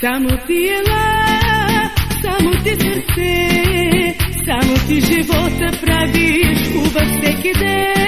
Samutila, samuti dirse, samuti života pravi, škuba se kide.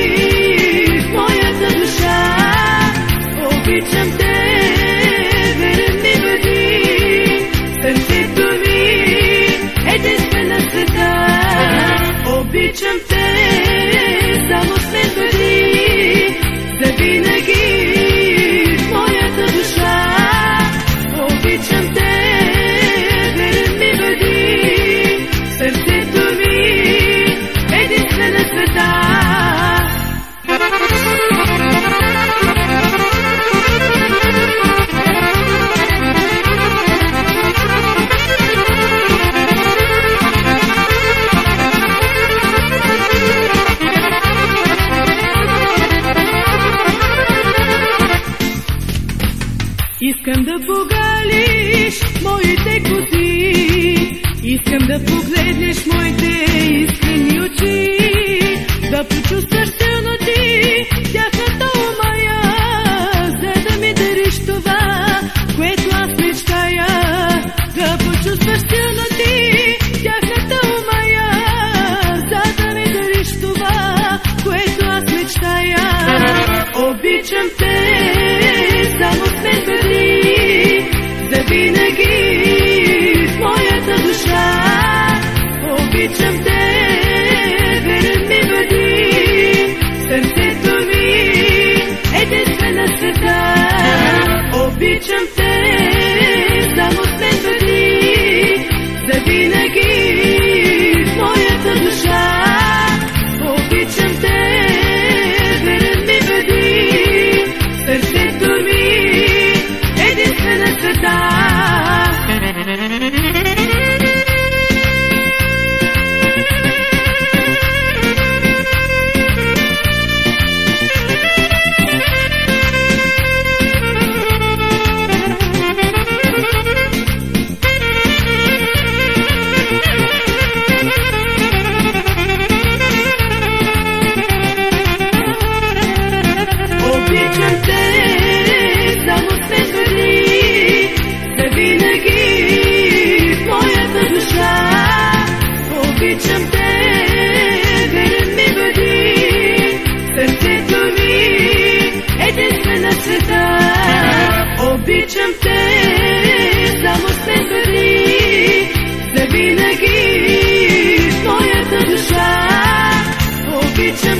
jumping. Да погалиш моите коси, искам да погледнеш моите искрени очи, да почувстваш силно ти тяхната умая, за да ми дариш това, което аз мечтая, да почувстваш силно ти тяхната умая, за да ми дариш това, което аз мечтая. Обичам Обичам те, само сме бъди, завинаги в моята душа. Обичам те, верен ми бъди, сърцето ми единствен на света. Обичам те, верен ми бъди, сърцето ми единствен на света. Обичам те, само сме бъди, завинаги в моята душа. Обичам